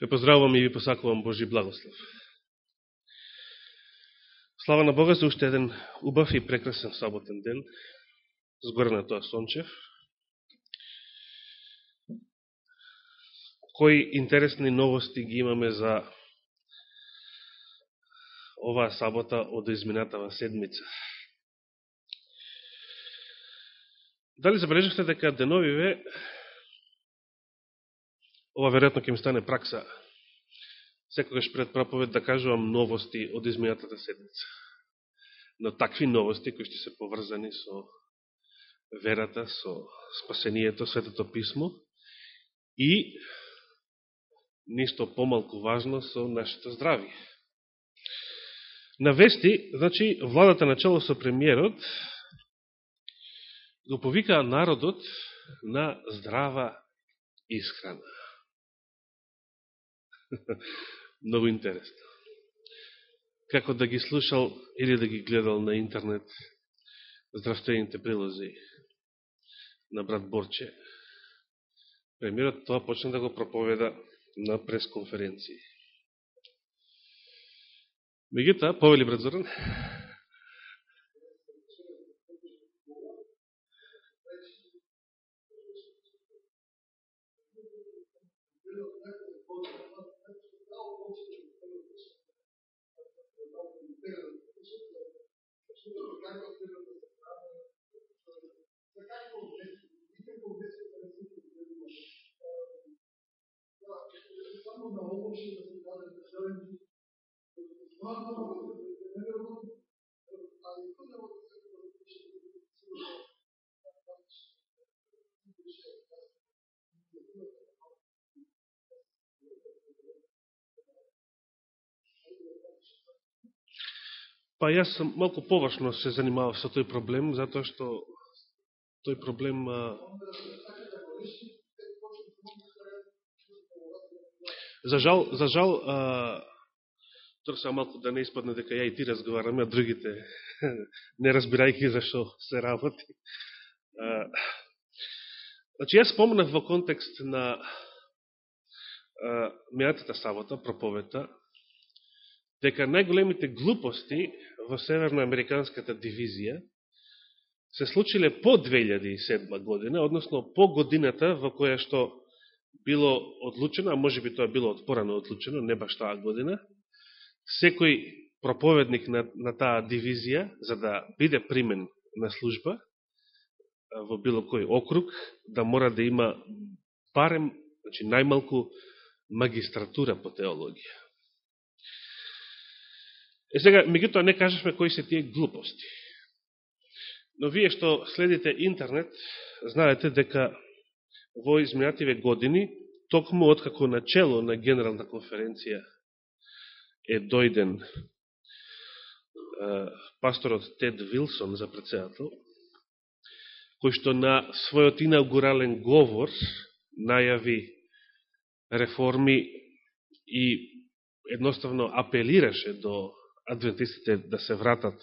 Ве поздравувам и ви посакувам Божи благослов. Слава на Бога за уште еден убав и прекрасен саботен ден, згоре на тоа сончев. Кои интересни новости ги имаме за оваа сабота од изминатава седмица. Дали забележавте дека деновиве ова веројатно ќе ми стане пракса, секогаш пред проповед да кажувам новости од измијатата седмица. Но такви новости кои што се поврзани со верата, со спасението, светото писмо и ништо помалку важно со нашето здравие. На вести, значи, владата начало со премиерот го повикаа народот на здрава исхрана. Много интересно. Како да ги слушал или да ги гледал на интернет здравствените прилози на брат Борче, премирот тоа почна да го проповеда на пресконференција. Мегута, повели брат Зоран, Па јас сам малку поважно се занимавав со тој проблем, затоа што тој проблем а... за жал, за жал а... тоа малку да не испадне дека ја и ти разговараме, а другите не разбирајќи за што се работи. А... Значи, јас спомнав во контекст на мејатата сабота, проповета, дека најголемите глупости во Северноамериканската дивизија се случиле по 2007 година, односно по годината во која што било одлучено, а може би тоа било отпорано одлучено, не баш таа година, секој проповедник на, на таа дивизија, за да биде примен на служба во било кој округ, да мора да има барем, значи најмалку магистратура по теологија. Е сега, меѓутоа не кажешме кои се тие глупости. Но вие што следите интернет, знаете дека во изминативе години, токму откако начело на Генерална конференција е дојден пасторот Тед Вилсон за председател, кој што на својот инаугурален говор најави реформи и едноставно апелираше до адвентистите да се вратат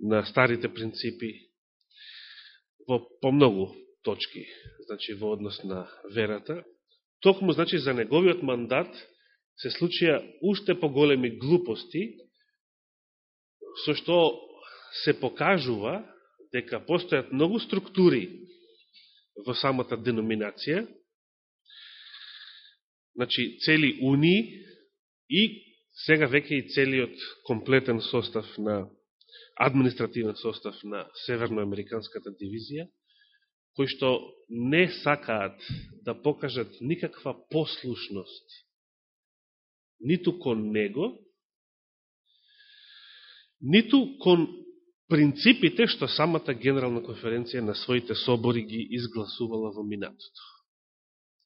на старите принципи во помногу точки, значи во однос на верата, токму значи за неговиот мандат се случија уште поголеми глупости, со што се покажува дека постојат многу структури во самата деноминација, значи цели унии и сега веќе и целиот комплетен состав на административен состав на Северноамериканската дивизија, кои што не сакаат да покажат никаква послушност ниту кон него, ниту кон принципите што самата Генерална конференција на своите собори ги изгласувала во минатото.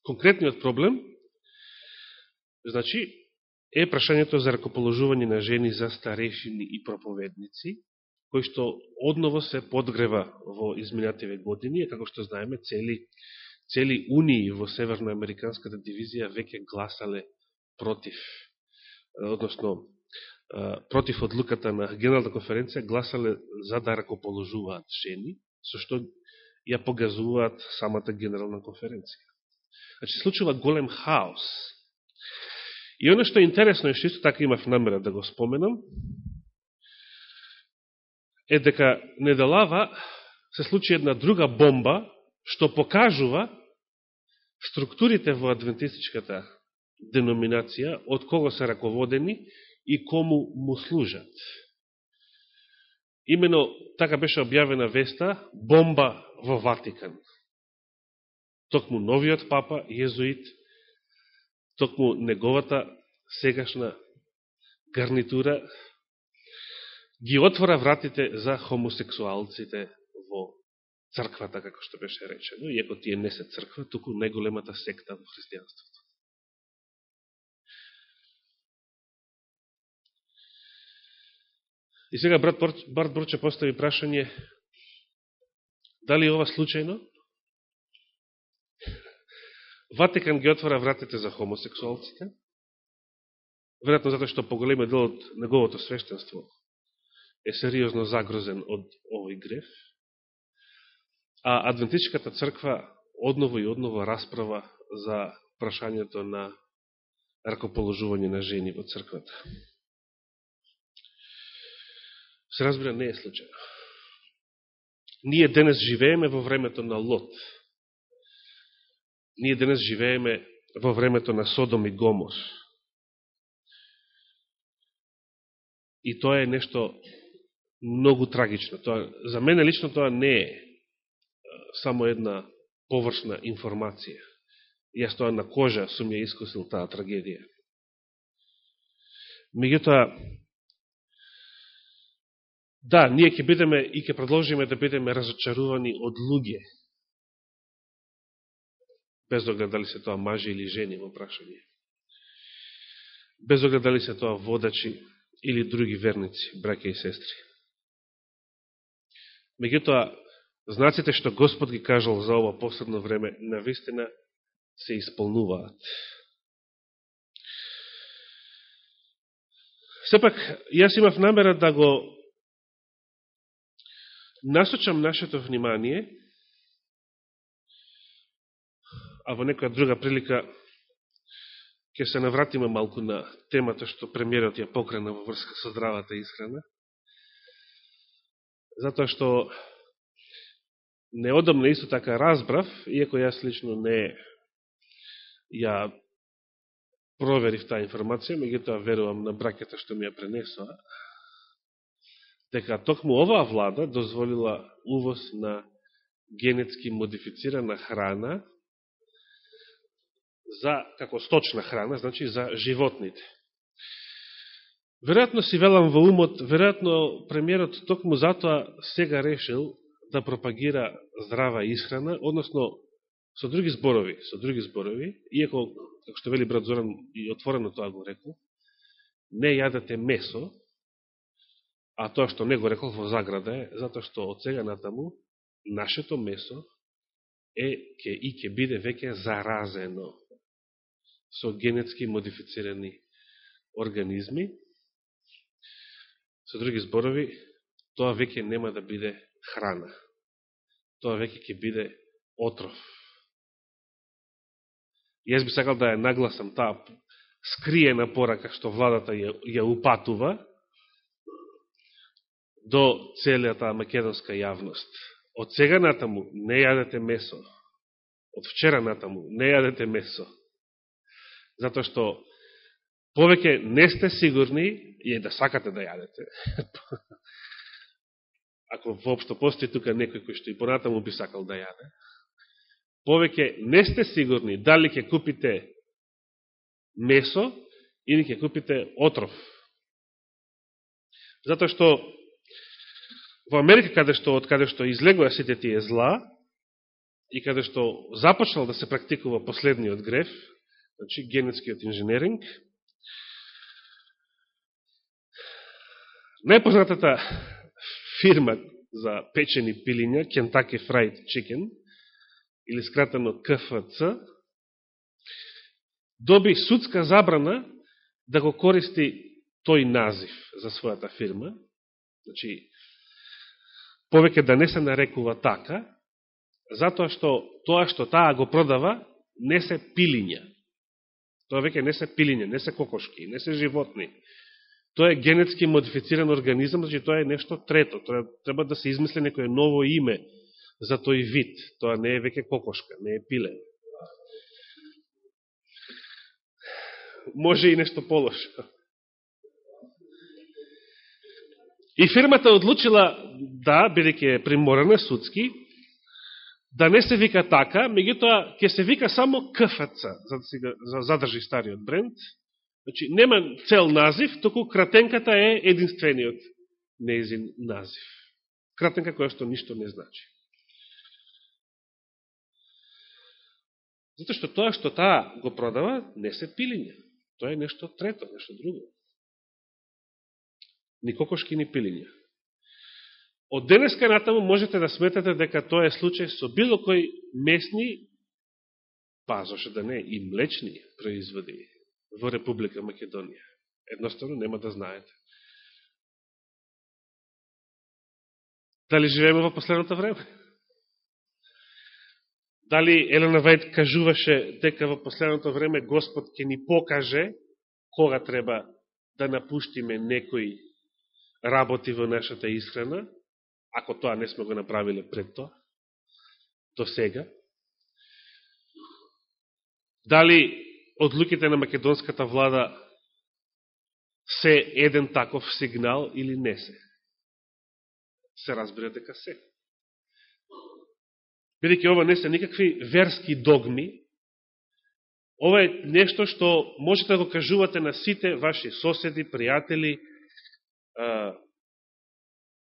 Конкретниот проблем, значи, е прашањето за ракоположување на жени за старешини и проповедници, кој што одново се подгрева во изминативе години, како што знаеме, цели, цели унии во Северноамериканската дивизија веќе гласале против, односно, против одлуката на Генерална конференција, гласале за да ракоположуваат жени, со што ја погазуваат самата Генерална конференција. Значи, случува голем хаос И оно што е интересно, и што исто така имав намера да го споменам, е дека неделава се случи една друга бомба, што покажува структурите во адвентистичката деноминација, од кого се раководени и кому му служат. Имено така беше објавена веста бомба во Ватикан. Токму новиот папа, језуит, токму неговата сегашна гарнитура ги отвора вратите за хомосексуалците во црквата, како што беше речено, иако тие не се црква, туку најголемата секта во христијанството. И сега брат Барт Бруче постави прашање, дали ова случајно? Ватикан ги отвора вратите за хомосексуалците, веројатно затоа што поголемиот дел од неговото свештенство е сериозно загрозен од овој греф, а Адвентичката црква одново и одново расправа за прашањето на ракоположување на жени во црквата се разбира не е случајно. Ние денес живееме во времето на Лот. Ние денес живееме во времето на Содом и Гомор. И тоа е нешто многу трагично. Тоа, за мене лично тоа не е само една површна информација. Јас тоа на кожа сум ја искусил таа трагедија. Меѓутоа, Да, ние ќе бидеме и ќе продолжиме да бидеме разочарувани од луѓе, без оглед дали се тоа мажи или жени во прашање. Без оглед дали се тоа водачи или други верници, браке и сестри. Меѓутоа, знаците што Господ ги кажал за ова последно време, на вистина се исполнуваат. Сепак, јас имав намера да го насочам нашето внимание, а во некоја друга прилика ќе се навратиме малку на темата што премиерот ја покрена во врска со здравата исхрана, затоа што неодамна исто така разбрав, иако јас лично не ја проверив таа информација, меѓутоа верувам на бракета што ми ја пренесоа, дека токму оваа влада дозволила увоз на генетски модифицирана храна за како сточна храна, значи за животните. Веројатно си велам во умот, веројатно премиерот токму затоа сега решил да пропагира здрава исхрана, односно со други зборови, со други зборови, иако, како што вели брат Зоран и отворено тоа го рекол, не јадете месо, А тоа што не го рекол во заграда е, затоа што од сега натаму нашето месо е ке, и ќе биде веќе заразено со генетски модифицирани организми. Со други зборови, тоа веќе нема да биде храна. Тоа веќе ќе биде отров. Јас би сакал да ја нагласам таа скриена порака што владата ја, ја упатува, до целијата македонска јавност. Од сега натаму не јадете месо. Од вчера натаму не јадете месо. Затоа што повеќе не сте сигурни и да сакате да јадете. Ако воопшто постои тука некој кој што и понатаму би сакал да јаде. Повеќе не сте сигурни дали ќе купите месо или ќе купите отров. Затоа што во Америка, каде што, од каде што излегува сите тие зла, и каде што започнал да се практикува последниот греф, значи генетскиот инженеринг, најпознатата фирма за печени пилиња, Kentucky Fried Chicken, или скратено КФЦ, доби судска забрана да го користи тој назив за својата фирма, значи повеќе да не се нарекува така, затоа што тоа што таа го продава не се пилиња. Тоа веќе не се пилиња, не се кокошки, не се животни. Тоа е генетски модифициран организам, значи тоа е нешто трето. Тоа треба да се измисли некое ново име за тој вид. Тоа не е веќе кокошка, не е пиле. Може и нешто полошо. И фирмата одлучила, да, бидеќи е приморана судски, да не се вика така, меѓутоа ќе се вика само КФЦ, за да се да задржи стариот бренд. Значи, нема цел назив, току кратенката е единствениот неизин назив. Кратенка која што ништо не значи. Зато што тоа што таа го продава не се пилиња. Тоа е нешто трето, нешто друго. Ни кокошки, ни пилиња. Од денеска натаму можете да сметате дека тоа е случај со било кој месни, па зашто да не, и млечни производи во Република Македонија. Едноставно нема да знаете. Дали живееме во последното време? Дали Елена Вајд кажуваше дека во последното време Господ ќе ни покаже кога треба да напуштиме некои работи во нашата исхрана, ако тоа не сме го направиле пред тоа, до сега. Дали одлуките на македонската влада се еден таков сигнал или не се? Се разбира дека се. Бидеќи ова не се никакви верски догми, ова е нешто што можете да го кажувате на сите ваши соседи, пријатели,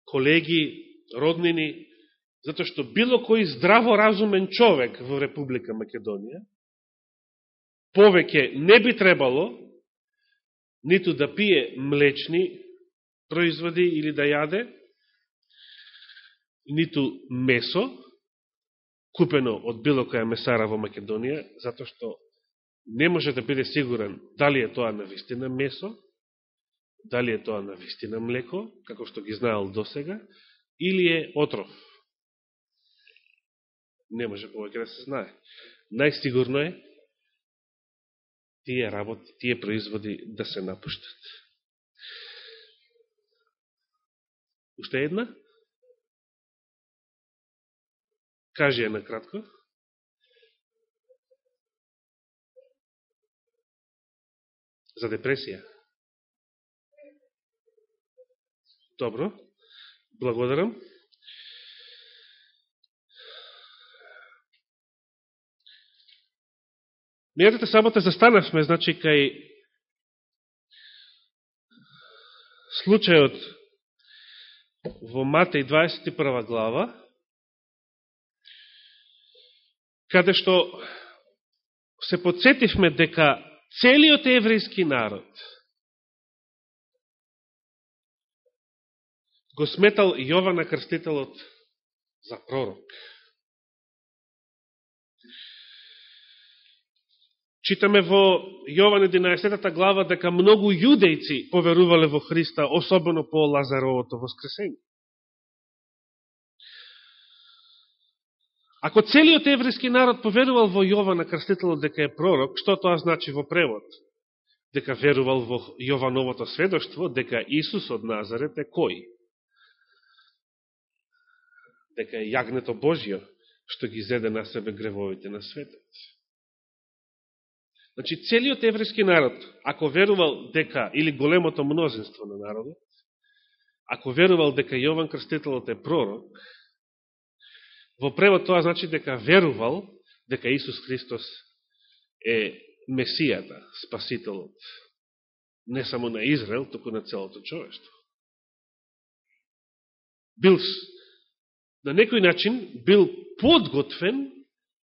колеги, роднини, затоа што било кој здраворазумен човек во Република Македонија, повеќе не би требало ниту да пие млечни производи или да јаде, ниту месо, купено од било која месара во Македонија, затоа што не може да биде сигурен дали е тоа на вистина месо, дали е тоа на вистина млеко, како што ги знаел досега, или е отров. Не може повеќе да се знае. Најсигурно е тие работи, тие производи да се напуштат. Уште една? Кажи ја накратко. За депресија. Добро. Благодарам. Мијатите самата застанавме, значи, кај случајот во Матеј 21 глава, каде што се подсетивме дека целиот еврејски народ го сметал Јована Крстителот за пророк. Читаме во Јован 11 глава дека многу јудејци поверувале во Христа, особено по Лазаровото воскресение. Ако целиот еврејски народ поверувал во Јована Крстителот дека е пророк, што тоа значи во превод? Дека верувал во Јовановото сведоштво, дека Исус од Назарет е кој? Дека е јагнето Божио, што ги зеде на себе гревовите на светот. Значи, целиот еврејски народ, ако верувал дека, или големото мнозинство на народот, ако верувал дека Јован Крстителот е пророк, во превод тоа значи дека верувал дека Исус Христос е Месијата, Спасителот, не само на Израел, току на целото човештво. Бил на некој начин бил подготвен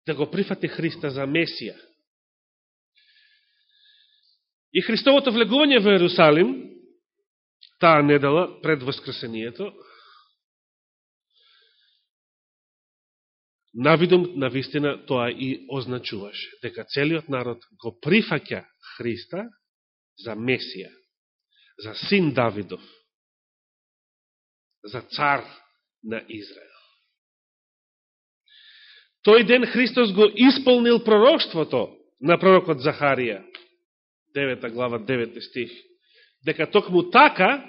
да го прифати Христа за Месија. И Христовото влегување во Ерусалим, таа недела пред Воскресението, навидом на вистина тоа и означуваше, дека целиот народ го прифаќа Христа за Месија, за син Давидов, за цар на Израел. Тој ден Христос го исполнил пророќството на пророкот Захарија, 9 глава, 9 стих, дека токму така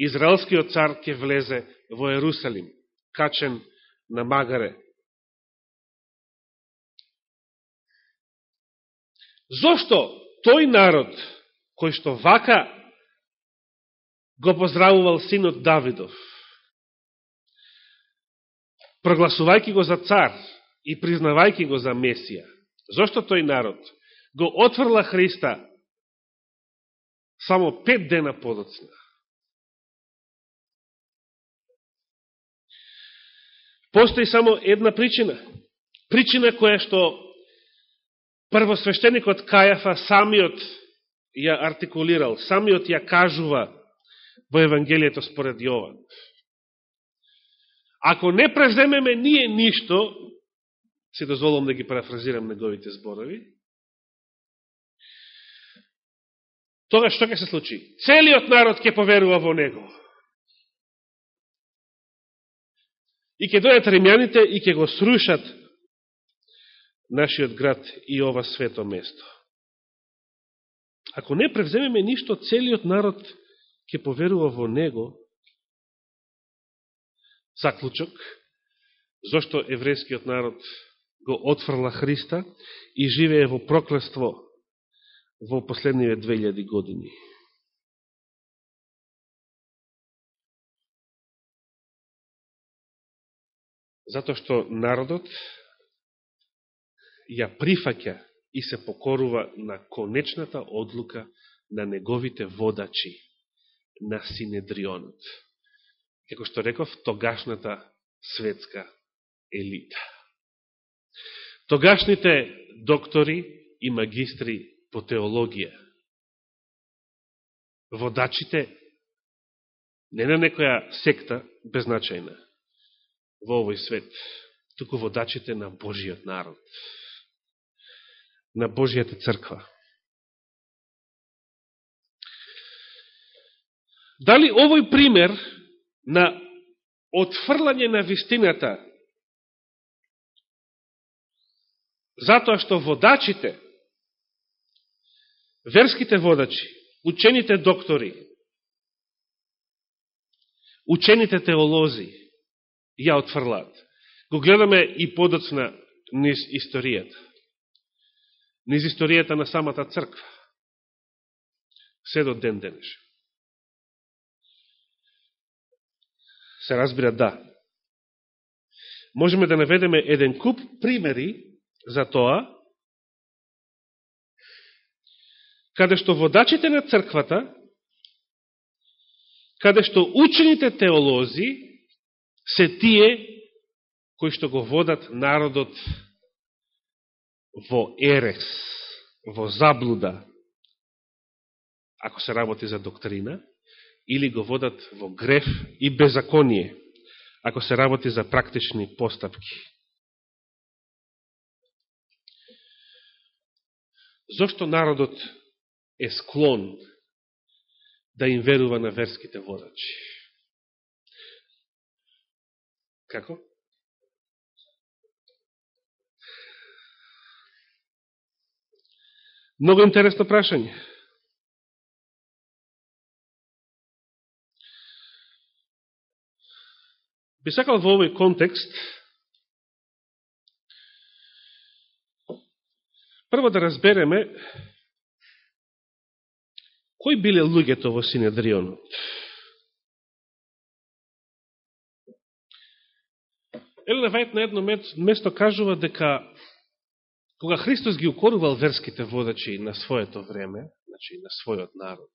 Израелскиот цар ќе влезе во Ерусалим, качен на магаре. Зошто тој народ, кој што вака го поздравувал синот Давидов, прогласувајќи го за цар и признавајќи го за Месија, зошто тој народ го отврла Христа само пет дена подоцна? Постои само една причина. Причина која што првосвещеникот Кајафа самиот ја артикулирал, самиот ја кажува во Евангелието според Јован. Ако не преземеме ние ништо, се дозволам да ги парафразирам неговите зборови, тога што ќе се случи? Целиот народ ќе поверува во него. И ќе дојат римјаните и ќе го срушат нашиот град и ова свето место. Ако не превземеме ништо, целиот народ ќе поверува во него. Заклучок, зашто еврејскиот народ го отфрла Христа и живее во проклество во последниве 2000 години. Затоа што народот ја прифаќа и се покорува на конечната одлука на неговите водачи, на Синедрионот. Како што реков, тогашната светска елита. Тогашните доктори и магистри по теологија. Водачите не на некоја секта безначајна, во овој свет, туку водачите на Божиот народ, на Божијата црква. Дали овој пример на отфрлање на вистината затоа што водачите, верските водачи, учените доктори, учените теолози, ја отфрлаат. Го гледаме и подоцна низ историјата. Низ историјата на самата црква. Се до ден денеш. Се разбира да. Можеме да наведеме еден куп примери за тоа, каде што водачите на црквата, каде што учените теолози се тие кои што го водат народот во ерес, во заблуда, ако се работи за доктрина, или го водат во греф и беззаконие, ако се работи за практични постапки. Зошто народот е склон да им верува на верските водачи? Како? Много интересно прашање. Би сакал во овој контекст прво да разбереме кои биле луѓето во Синедрионот. Елена Вајт на едно место кажува дека кога Христос ги укорувал верските водачи на своето време, значи на својот народ,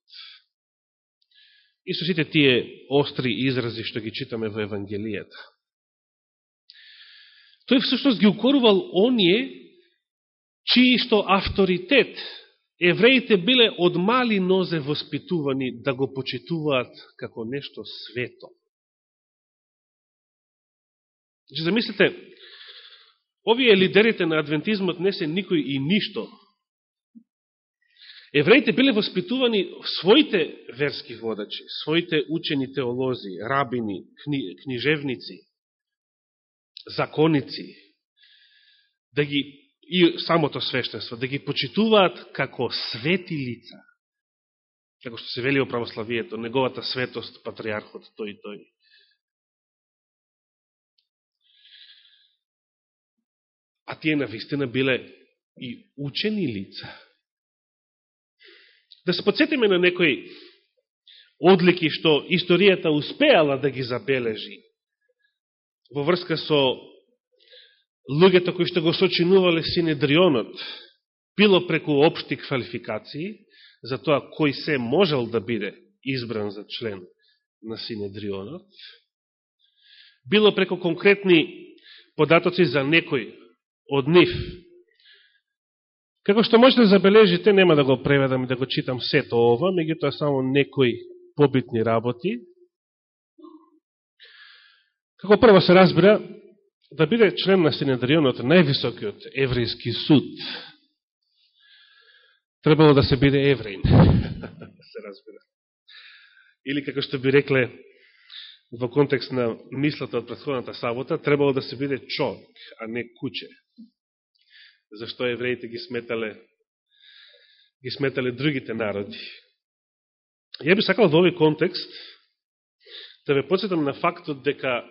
и со сите тие остри изрази што ги читаме во Евангелијата, тој всушност ги укорувал оние чиј што авторитет евреите биле од мали нозе воспитувани да го почитуваат како нешто свето. Че замислите, овие лидерите на адвентизмот не се никој и ништо. Евреите биле воспитувани своите верски водачи, своите учени теолози, рабини, кни, книжевници, законици, да ги, и самото свештенство, да ги почитуваат како свети лица, како што се вели во православието, неговата светост, патриархот, тој и тој. А тие на вистина биле и учени лица. Да се подсетиме на некои одлики што историјата успеала да ги забележи во врска со луѓето кои што го сочинувале Синедрионот, било преку обшти квалификации, за тоа кој се можел да биде избран за член на Синедрионот, било преку конкретни податоци за некој од нив. Како што можете да забележите, нема да го преведам и да го читам сето ова, тоа само некои побитни работи. Како прво се разбира, да биде член на Синедрионот највисокиот еврејски суд, требало да се биде евреин. се разбира. Или како што би рекле во контекст на мислата од предходната сабота, требало да се биде човек, а не куче. Зашто евреите ги сметале ги сметале другите народи. Ја би сакал да во овој контекст да ве подсетам на фактот дека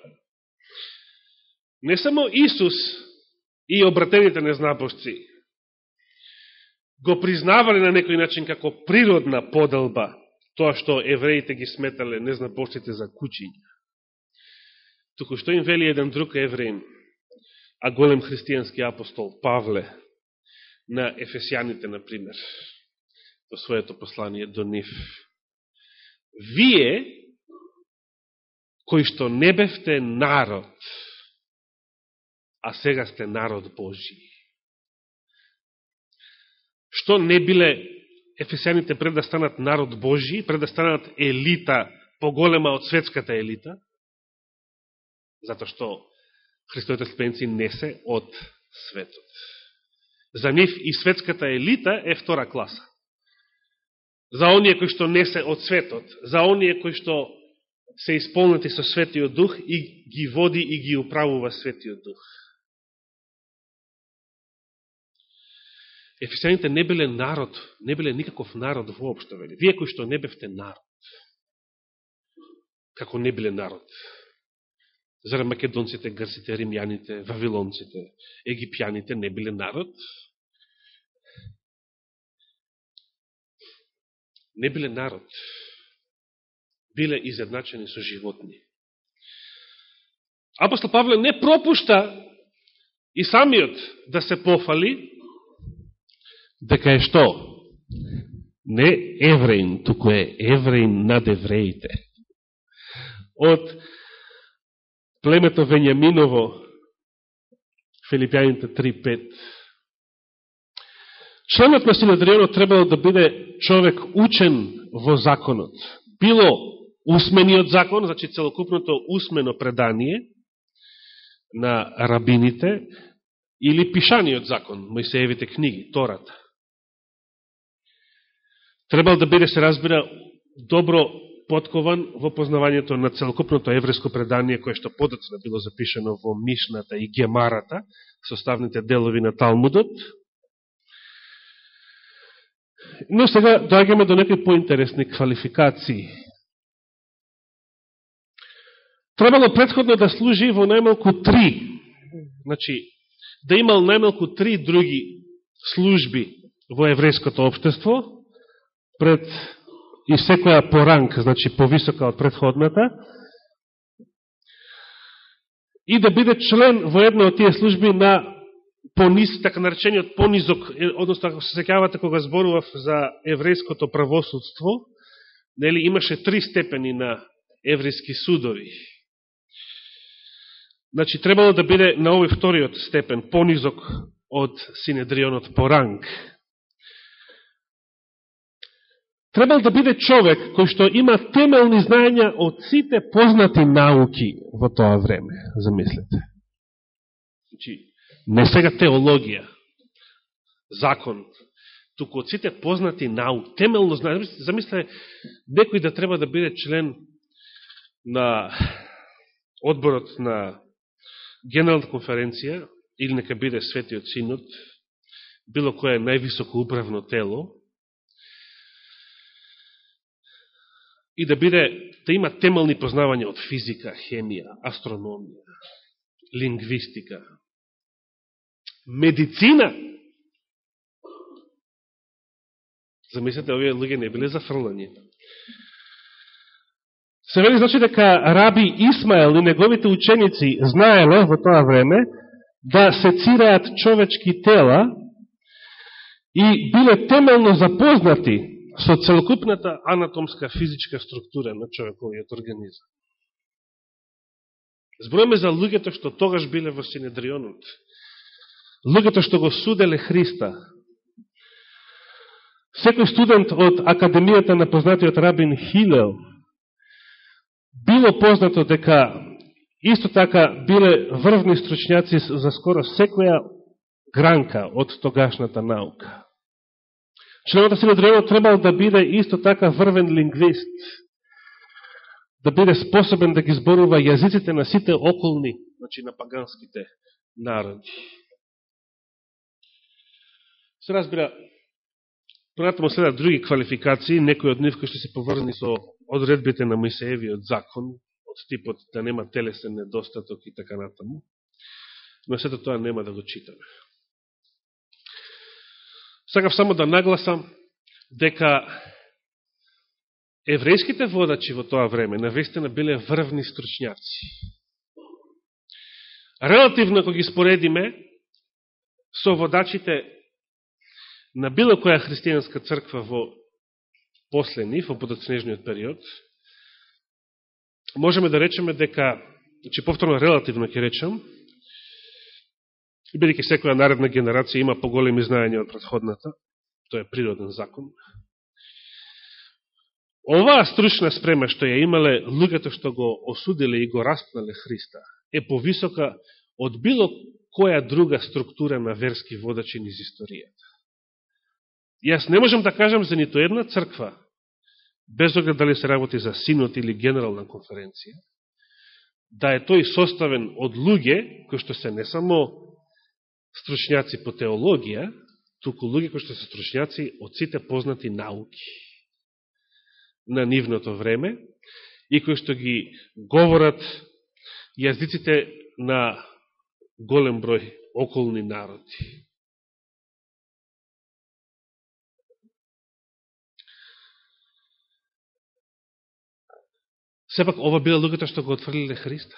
не само Исус и обратените незнабошци го признавале на некој начин како природна поделба тоа што евреите ги сметале незнабошците за кучиња. Туку што им вели еден друг евреин, а голем христијански апостол Павле на Ефесијаните, например, во своето послание до нив. Вие, кои што не бевте народ, а сега сте народ Божи. Што не биле ефесијаните пред да станат народ Божи, пред да станат елита, поголема од светската елита, зато што Христовите слепеници не се од светот. За нив и светската елита е втора класа. За оние кои што не се од светот, за оние кои што се исполнати со Светиот Дух и ги води и ги управува Светиот Дух. Ефесијаните не биле народ, не биле никаков народ воопшто, вели. Вие кои што не бевте народ. Како не биле народ. Зара македонците, грците, римјаните, вавилонците, египјаните не биле народ? Не биле народ. Биле изедначени со животни. Апостол Павле не пропушта и самиот да се пофали дека е што? Не евреин, туку е евреин над евреите. Од племето Венјаминово, Филипјаните 3.5. Членот на Синедрионот требало да биде човек учен во законот. Било усмениот закон, значи целокупното усмено предание на рабините, или пишаниот закон, Моисеевите книги, Тората. Требал да биде, се разбира, добро подкован во познавањето на целокупното евреско предание, кое што подоцна било запишено во Мишната и Гемарата, составните делови на Талмудот. Но сега доаѓаме до некои поинтересни квалификации. Требало предходно да служи во најмалку три, значи, да имал најмалку три други служби во еврејското обштество, пред и секоја по ранг, значи повисока од предходната, и да биде член во една од тие служби на пониз, така наречениот понизок, односно ако се секавате кога зборував за еврејското правосудство, нели имаше три степени на еврејски судови. Значи, требало да биде на овој вториот степен, понизок од Синедрионот по ранг требал да биде човек кој што има темелни знаења од сите познати науки во тоа време, замислете. Значи, не сега теологија, закон, туку од сите познати науки, темелно знаење. Замислете, некој да треба да биде член на одборот на генерална конференција, или нека биде Светиот Синод, било кое највисоко управно тело, и да биде да има темелни познавања од физика, хемија, астрономија, лингвистика, медицина. Замислете, овие луѓе не биле зафрлани. Се вели значи дека Раби Исмаел и неговите ученици знаеле во тоа време да сецираат човечки тела и биле темелно запознати со целокупната анатомска физичка структура на човековиот организам. Збројаме за луѓето што тогаш биле во Синедрионот. Луѓето што го суделе Христа. Секој студент од Академијата на познатиот Рабин Хилел било познато дека исто така биле врвни стручњаци за скоро секоја гранка од тогашната наука. Членот на Синедрионот требал да биде исто така врвен лингвист, да биде способен да ги зборува јазиците на сите околни, значи на паганските народи. Се разбира, понатамо следат други квалификации, некои од нив кои што се поврзани со одредбите на Моисеевиот закон, од типот да нема телесен недостаток и така натаму. Но сето тоа нема да го читаме. Сакав само да нагласам дека еврејските водачи во тоа време навестина биле врвни стручњаци. Релативно, ако ги споредиме со водачите на било која христијанска црква во последни, во подоцнежниот период, можеме да речеме дека, че повторно релативно ќе речем, И бидеќи секоја наредна генерација има поголеми знаења од предходната, тоа е природен закон. Оваа стручна спрема што ја имале луѓето што го осудиле и го распнале Христа е повисока од било која друга структура на верски водачи низ историјата. Јас не можем да кажам за нито една црква, без оглед дали се работи за синот или генерална конференција, да е тој составен од луѓе, кои што се не само стручњаци по теологија, туку луѓе кои што се стручњаци од сите познати науки на нивното време и кои што ги говорат јазиците на голем број околни народи. Сепак, ова била луѓето што го отфрлиле Христа.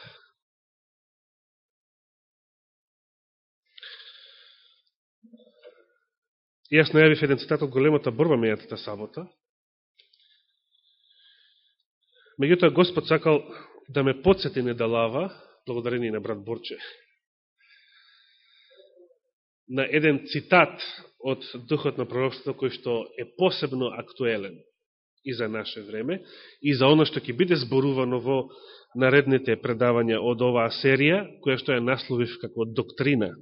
И јас најавив еден цитат од големата борба мејатата сабота. Меѓутоа Господ сакал да ме подсети не да лава, благодарение на брат Борче, на еден цитат од Духот на пророкството, кој што е посебно актуелен и за наше време, и за оно што ќе биде зборувано во наредните предавања од оваа серија, која што ја насловив како доктрина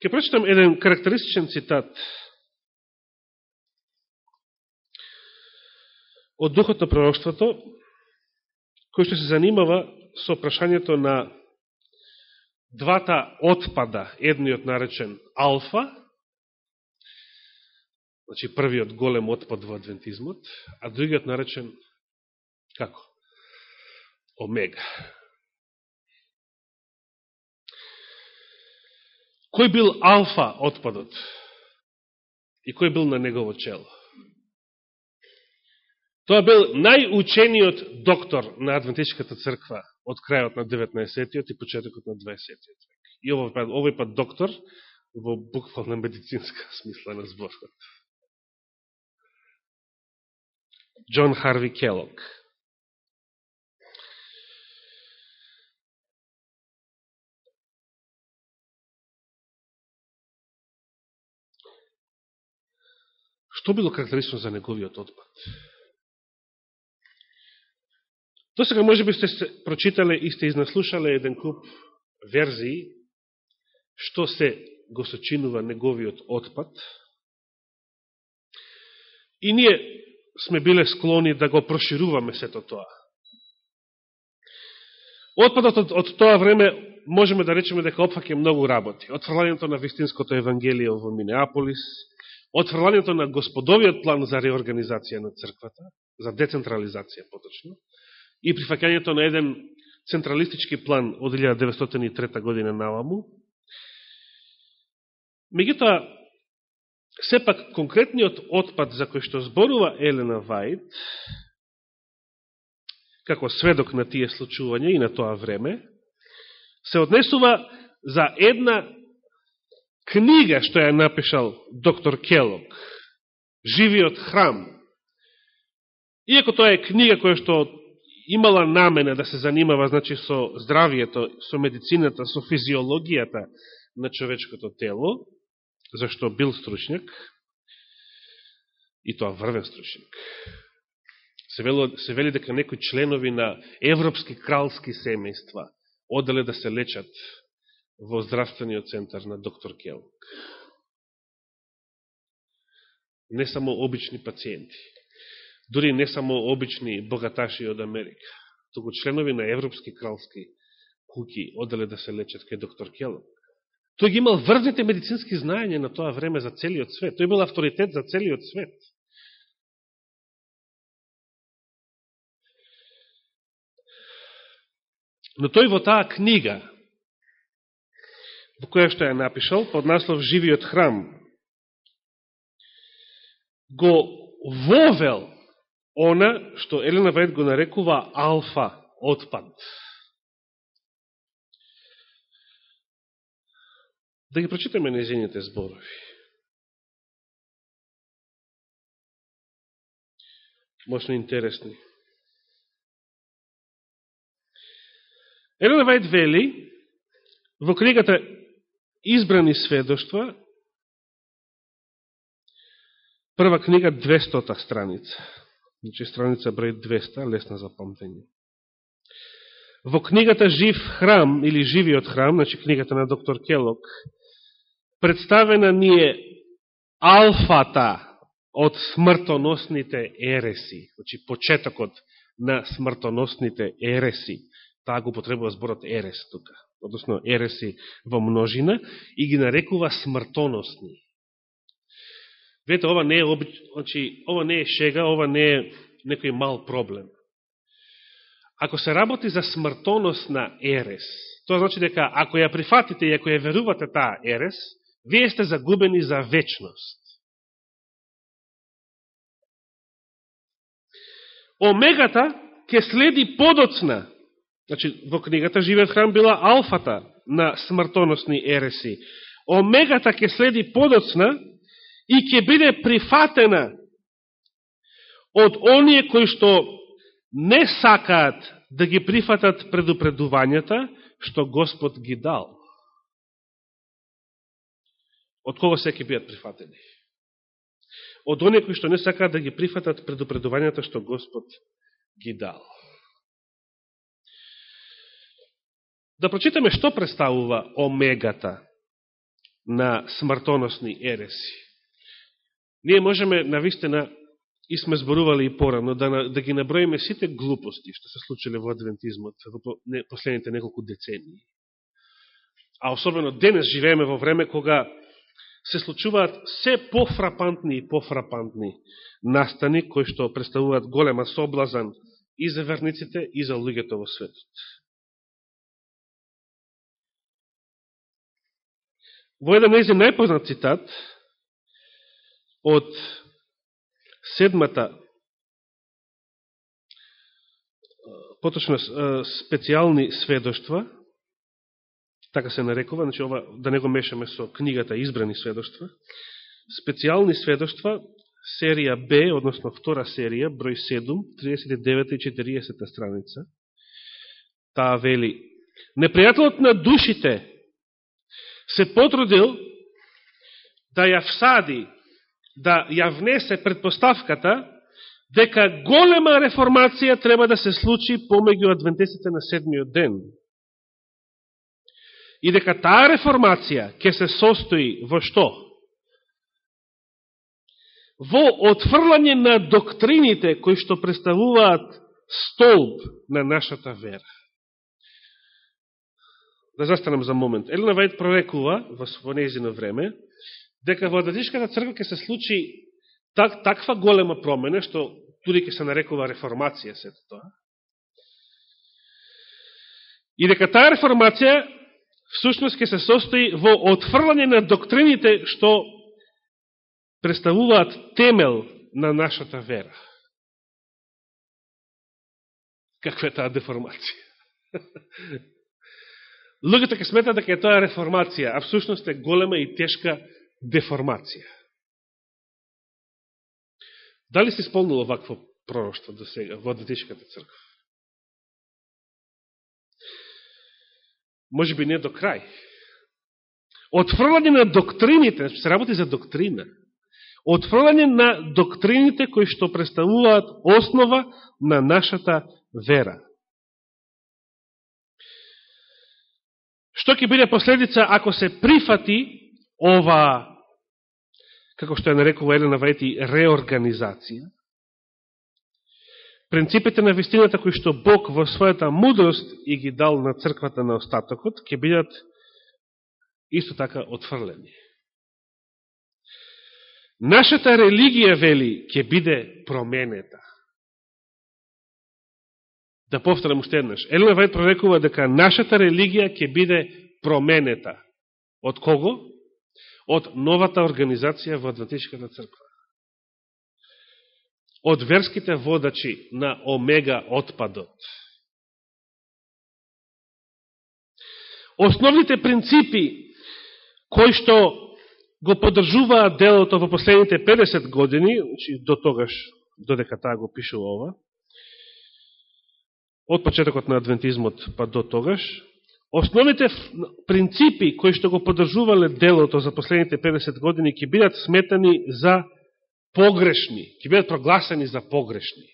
Ке прочитам еден карактеристичен цитат од Духот на пророкството, кој што се занимава со прашањето на двата отпада, едниот наречен алфа, значи првиот голем отпад во адвентизмот, а другиот наречен како? Омега. Кој бил алфа отпадот? И кој бил на негово чело? Тоа бил најучениот доктор на Адвентичката црква од крајот на 19. и почетокот на 20. век. И овој пат, овој пат доктор во буквална медицинска смисла на зборот. Джон Харви Келок. Што било карактеристично за неговиот отпад? До сега може би сте прочитале и сте изнаслушале еден куп верзии што се го сочинува неговиот отпад. И ние сме биле склони да го прошируваме сето тоа. Отпадот од, од тоа време можеме да речеме дека опфаке многу работи. Отфрлањето на вистинското Евангелие во Минеаполис, отфрлањето на господовиот план за реорганизација на црквата, за децентрализација поточно, и прифакањето на еден централистички план од 1903 година наваму. Меѓутоа, сепак конкретниот отпад за кој што зборува Елена Вајд, како сведок на тие случувања и на тоа време, се однесува за една книга што ја напишал доктор Келок, Живиот храм. Иако тоа е книга која што имала намена да се занимава значи, со здравието, со медицината, со физиологијата на човечкото тело, зашто бил стручњак, и тоа врвен стручњак се вели, се вели дека некои членови на европски кралски семејства оделе да се лечат во здравствениот центар на доктор Келк. Не само обични пациенти, дури не само обични богаташи од Америка, туку членови на европски кралски куки оделе да се лечат кај доктор Келк. Тој ги имал врвните медицински знаење на тоа време за целиот свет. Тој бил авторитет за целиот свет. Но тој во таа книга, во која што ја напишал, под наслов Живиот храм, го вовел она што Елена Вајд го нарекува алфа отпад. Да ги прочитаме незините зборови. Мощно интересни. Елена Вајд вели во книгата Избрани сведоштва, прва книга 200 страница. Значи страница број 200, лесна за памтење. Во книгата Жив храм или Живиот храм, значи книгата на доктор Келок, представена ни е алфата од смртоносните ереси, значи почетокот на смртоносните ереси таа го потребува зборот ерес тука, односно ереси во множина, и ги нарекува смртоносни. Вете, ова не е, обич... значи, ова не е шега, ова не е некој мал проблем. Ако се работи за смртоносна ерес, тоа значи дека ако ја прифатите и ако ја верувате таа ерес, вие сте загубени за вечност. Омегата ќе следи подоцна Значи, во книгата Живеот храм била алфата на смртоносни ереси. Омегата ќе следи подоцна и ќе биде прифатена од оние кои што не сакаат да ги прифатат предупредувањата што Господ ги дал. Од кого се ќе бидат прифатени? Од оние кои што не сакаат да ги прифатат предупредувањата што Господ ги дал. Да прочитаме што представува омегата на смртоносни ереси. Ние можеме навистина и сме зборували и порано да, да ги наброиме сите глупости што се случиле во адвентизмот во последните неколку децении. А особено денес живееме во време кога се случуваат се пофрапантни и пофрапантни настани кои што представуваат голема соблазан и за верниците и за луѓето во светот. Во еден незин најпознат цитат од седмата поточно специјални сведоштва, така се нарекува, значи ова, да не го мешаме со книгата Избрани сведоштва, специјални сведоштва, серија Б, односно втора серија, број 7, 39 и 40 страница, таа вели, Непријателот на душите се потрудил да ја всади, да ја внесе предпоставката дека голема реформација треба да се случи помеѓу адвентистите на седмиот ден. И дека таа реформација ќе се состои во што? Во отфрлање на доктрините кои што представуваат столб на нашата вера да застанам за момент. Елена Вајд прорекува во своје време дека во Адвентишката црква ќе се случи так, таква голема промена, што туди ќе се нарекува реформација сето тоа. И дека таа реформација всушност ќе се состои во отфрлање на доктрините што представуваат темел на нашата вера. Каква е таа деформација? Луѓето ќе сметат дека е тоа реформација, а всушност е голема и тешка деформација. Дали се исполнило вакво пророќство до сега во Адвентишката црква? Може би не до крај. Отфрлање на доктрините, се работи за доктрина, отфрлање на доктрините кои што представуваат основа на нашата вера. Што ќе биде последица ако се прифати ова, како што ја нарекува Елена Вајти, реорганизација? Принципите на вистината кои што Бог во својата мудрост и ги дал на црквата на остатокот, ќе бидат исто така отфрлени. Нашата религија, вели, ќе биде променета. Да повторам уште еднаш. Елена Вајд прорекува дека нашата религија ќе биде променета. Од кого? Од новата организација во Адвентишката црква. Од верските водачи на Омега отпадот. Основните принципи кои што го подржуваат делото во последните 50 години, значи до тогаш, додека таа го пишува ова, од почетокот на адвентизмот па до тогаш, основните принципи кои што го подржувале делото за последните 50 години ќе бидат сметани за погрешни, ќе бидат прогласени за погрешни.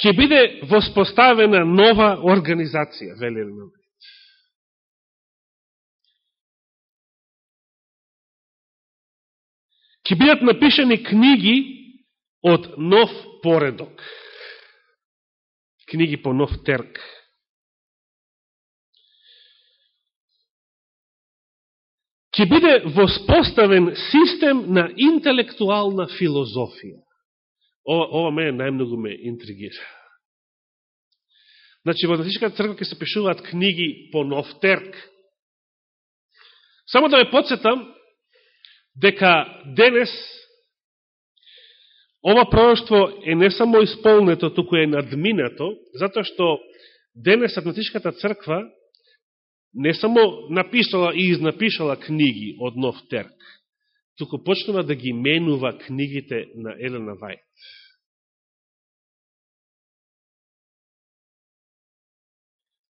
Ќе биде воспоставена нова организација, вели ќе бидат напишани книги од нов поредок. Книги по нов терк. Ќе биде воспоставен систем на интелектуална филозофија. Ова, ова мене најмногу ме интригира. Значи, во Датичката црква ќе се пишуваат книги по нов терк. Само да ме подсетам, дека денес ова пророќство е не само исполнето, туку е надминато, затоа што денес Атнатичката црква не само написала и изнапишала книги од нов терк, туку почнува да ги менува книгите на Елена Вајт.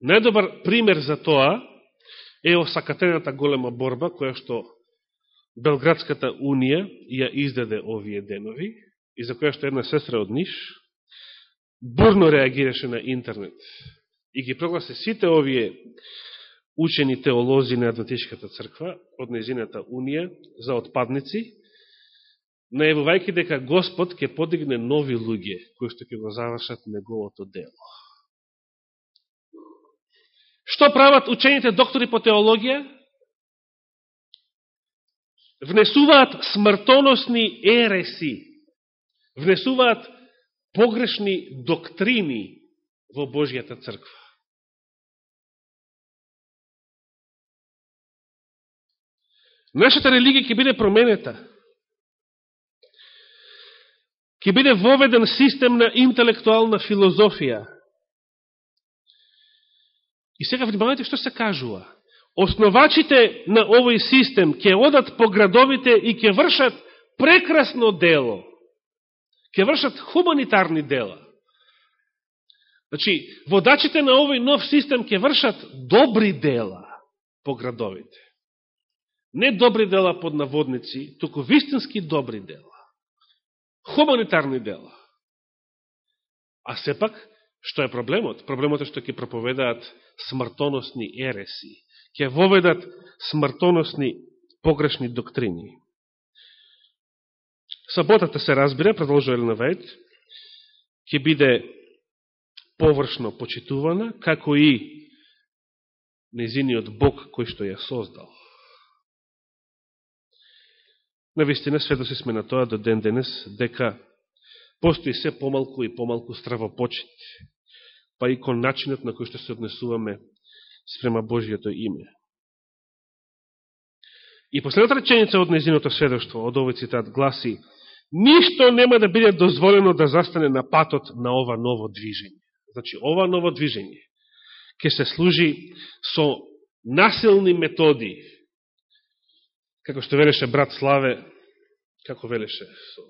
Најдобар пример за тоа е осакатената голема борба, која што Белградската унија ја издаде овие денови и за која што една сестра од Ниш бурно реагираше на интернет и ги прогласи сите овие учени теолози на Адвентишката црква од незината унија за отпадници, најавувајќи дека Господ ќе подигне нови луѓе кои што ќе го завршат неговото дело. Што прават учените доктори по теологија? внесуваат смртоносни ереси, внесуваат погрешни доктрини во Божијата црква. Нашата религија ќе биде променета. Ќе биде воведен систем на интелектуална филозофија. И сега внимавајте што се кажува основачите на овој систем ќе одат по градовите и ќе вршат прекрасно дело. Ќе вршат хуманитарни дела. Значи, водачите на овој нов систем ќе вршат добри дела по градовите. Не добри дела под наводници, туку вистински добри дела. Хуманитарни дела. А сепак, што е проблемот? Проблемот е што ќе проповедаат смртоносни ереси ќе воведат смртоносни погрешни доктрини. Саботата се разбира, продолжува Елена Вајд, ќе биде површно почитувана, како и незиниот Бог кој што ја создал. Навистина, сведоси сме на тоа до ден денес, дека постои се помалку и помалку стравопочет, па и кон начинот на кој што се однесуваме спрема Божијето име. И последната реченица од незиното сведоштво, од овој цитат, гласи Ништо нема да биде дозволено да застане на патот на ова ново движење. Значи, ова ново движење ќе се служи со насилни методи, како што велеше брат Славе, како велеше, со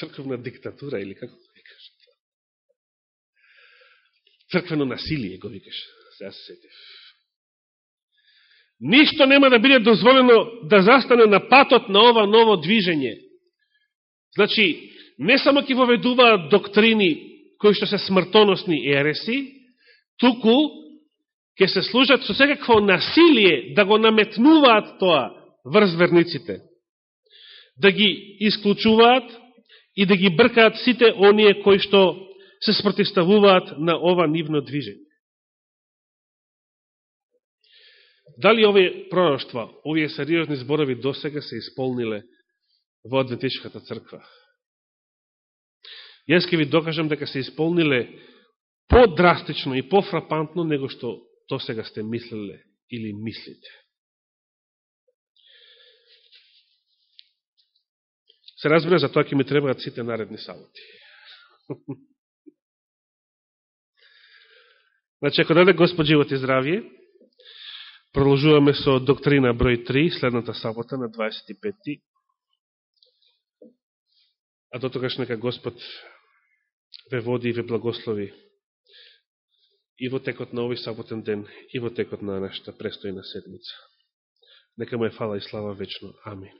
црквена диктатура, или како го викаш? Црквено насилие го викаш, сега се сетив. Ништо нема да биде дозволено да застане на патот на ова ново движење. Значи, не само ќе воведуваат доктрини кои што се смртоносни ереси, туку ќе се служат со секакво насилие да го наметнуваат тоа врз верниците. Да ги исклучуваат и да ги бркаат сите оние кои што се спротиставуваат на ова нивно движење. Дали овие пророќства, овие сериозни зборови досега се исполниле во Адвентичката црква? Јас ке ви докажам дека се исполниле по-драстично и по-фрапантно него што то сега сте мислеле или мислите. Се разбира, за тоа ќе ми требаат сите наредни саботи. значи, ако даде Господ живот и здравие, продолжуваме со доктрина број 3, следната сабота на 25. А до тогаш нека Господ ве води и ве благослови и во текот на овој саботен ден, и во текот на нашата престојна седмица. Нека му е фала и слава вечно. Амин.